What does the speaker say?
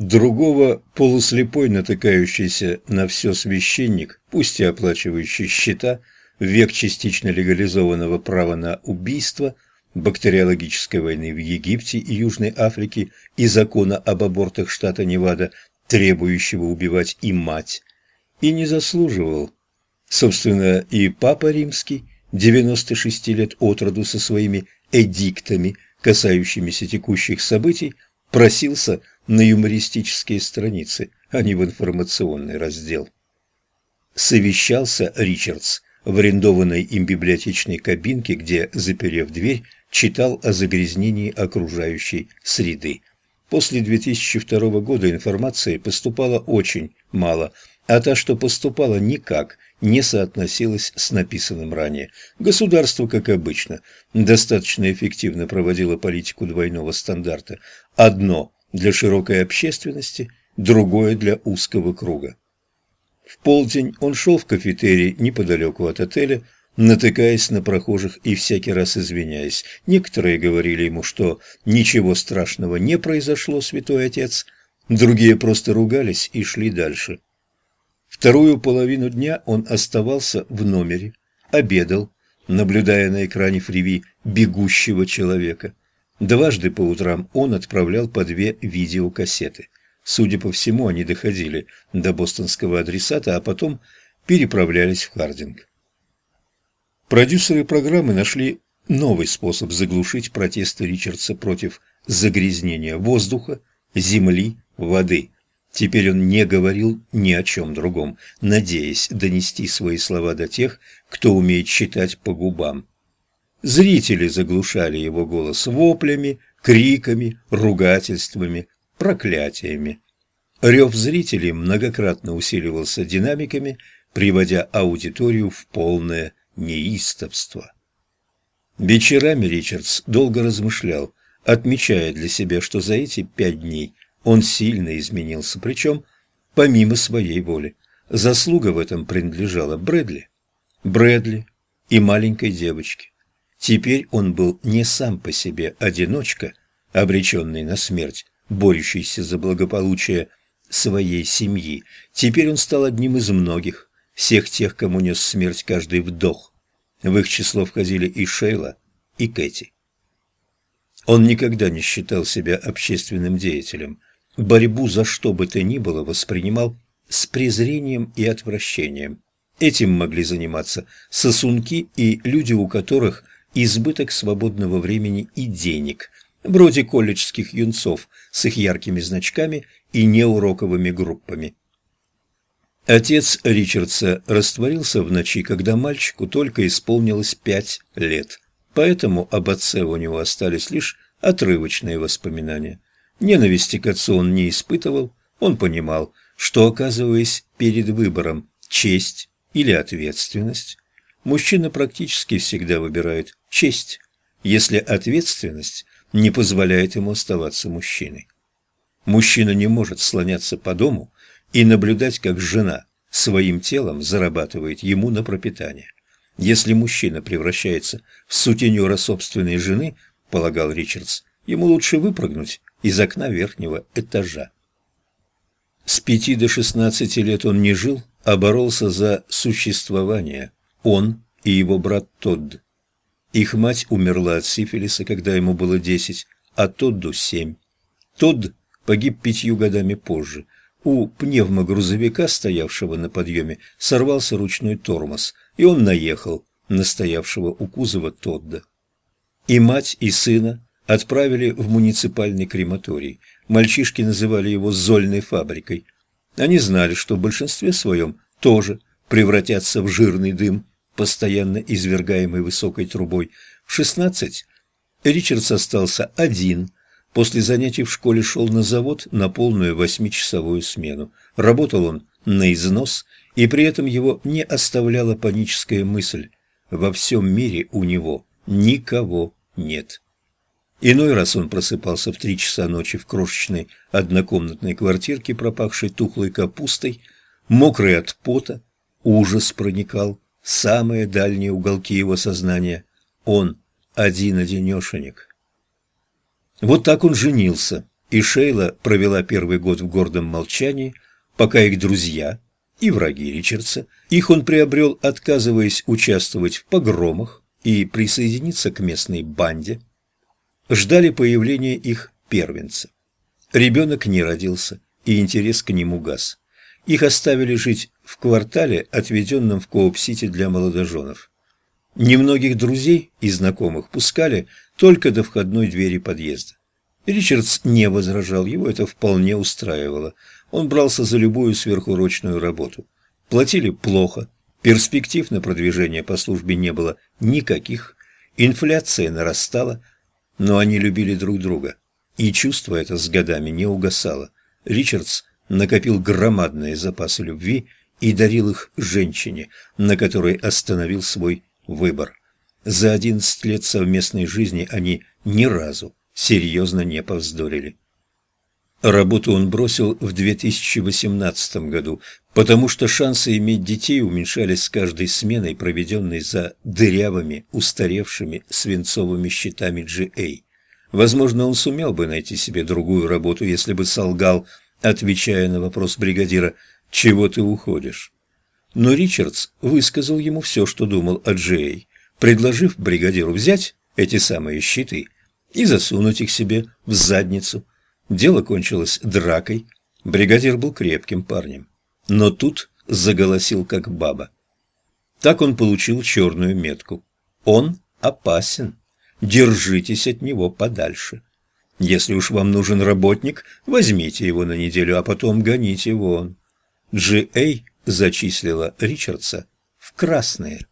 Другого полуслепой, натыкающийся на все священник, пусть и оплачивающий счета, век частично легализованного права на убийство, бактериологической войны в Египте и Южной Африке и закона об абортах штата Невада, требующего убивать и мать, и не заслуживал. Собственно, и Папа Римский, 96 лет от роду со своими эдиктами, касающимися текущих событий, просился на юмористические страницы, а не в информационный раздел. Совещался Ричардс в арендованной им библиотечной кабинке, где, заперев дверь, читал о загрязнении окружающей среды. После 2002 года информации поступало очень мало, а та, что поступала, никак не соотносилась с написанным ранее. Государство, как обычно, достаточно эффективно проводило политику двойного стандарта. Одно для широкой общественности, другое для узкого круга. В полдень он шел в кафетерий неподалеку от отеля, натыкаясь на прохожих и всякий раз извиняясь. Некоторые говорили ему, что ничего страшного не произошло, святой отец, другие просто ругались и шли дальше. Вторую половину дня он оставался в номере, обедал, наблюдая на экране фриви бегущего человека. Дважды по утрам он отправлял по две видеокассеты. Судя по всему, они доходили до бостонского адресата, а потом переправлялись в Хардинг. Продюсеры программы нашли новый способ заглушить протесты Ричардса против загрязнения воздуха, земли, воды. Теперь он не говорил ни о чем другом, надеясь донести свои слова до тех, кто умеет читать по губам. Зрители заглушали его голос воплями, криками, ругательствами, проклятиями. Рев зрителей многократно усиливался динамиками, приводя аудиторию в полное неистовство. Вечерами Ричардс долго размышлял, отмечая для себя, что за эти пять дней он сильно изменился, причем помимо своей воли. Заслуга в этом принадлежала Брэдли. Брэдли и маленькой девочке. Теперь он был не сам по себе одиночка, обреченный на смерть, борющийся за благополучие своей семьи. Теперь он стал одним из многих, всех тех, кому нес смерть каждый вдох. В их число входили и Шейла, и Кэти. Он никогда не считал себя общественным деятелем. Борьбу за что бы то ни было воспринимал с презрением и отвращением. Этим могли заниматься сосунки и люди, у которых избыток свободного времени и денег, вроде колледжских юнцов с их яркими значками и неуроковыми группами. Отец Ричардса растворился в ночи, когда мальчику только исполнилось пять лет, поэтому об отце у него остались лишь отрывочные воспоминания. Ненависти к отцу он не испытывал, он понимал, что, оказываясь перед выбором честь или ответственность, мужчина практически всегда выбирает честь, если ответственность не позволяет ему оставаться мужчиной. Мужчина не может слоняться по дому и наблюдать, как жена своим телом зарабатывает ему на пропитание. Если мужчина превращается в сутенера собственной жены, полагал Ричардс, ему лучше выпрыгнуть из окна верхнего этажа. С пяти до шестнадцати лет он не жил, а боролся за существование. Он и его брат Тодд. Их мать умерла от сифилиса, когда ему было десять, а Тодду семь. Тодд погиб пятью годами позже. У пневмогрузовика, стоявшего на подъеме, сорвался ручной тормоз, и он наехал на стоявшего у кузова Тодда. И мать, и сына отправили в муниципальный крематорий. Мальчишки называли его «зольной фабрикой». Они знали, что в большинстве своем тоже превратятся в жирный дым, постоянно извергаемый высокой трубой. В шестнадцать Ричардс остался один. После занятий в школе шел на завод на полную восьмичасовую смену. Работал он на износ, и при этом его не оставляла паническая мысль «во всем мире у него никого нет». Иной раз он просыпался в три часа ночи в крошечной однокомнатной квартирке, пропахшей тухлой капустой, мокрый от пота, ужас проникал самые дальние уголки его сознания. Он один-одинешенек. Вот так он женился и Шейла провела первый год в гордом молчании, пока их друзья и враги Ричардса, их он приобрел, отказываясь участвовать в погромах и присоединиться к местной банде, ждали появления их первенца. Ребенок не родился, и интерес к нему гас. Их оставили жить в квартале, отведенном в Кооп-Сити для молодоженов. Немногих друзей и знакомых пускали только до входной двери подъезда. Ричардс не возражал, его это вполне устраивало. Он брался за любую сверхурочную работу. Платили плохо, перспектив на продвижение по службе не было никаких, инфляция нарастала, но они любили друг друга, и чувство это с годами не угасало. Ричардс накопил громадные запасы любви и дарил их женщине, на которой остановил свой выбор. За одиннадцать лет совместной жизни они ни разу серьезно не повздорили. Работу он бросил в 2018 году, потому что шансы иметь детей уменьшались с каждой сменой, проведенной за дырявыми, устаревшими свинцовыми щитами GA. Возможно, он сумел бы найти себе другую работу, если бы солгал, отвечая на вопрос бригадира «Чего ты уходишь?». Но Ричардс высказал ему все, что думал о GA, предложив бригадиру взять эти самые щиты и засунуть их себе в задницу. Дело кончилось дракой. Бригадир был крепким парнем. Но тут заголосил как баба. Так он получил черную метку. Он опасен. Держитесь от него подальше. Если уж вам нужен работник, возьмите его на неделю, а потом гоните вон. Джи Эй зачислила Ричардса в красные.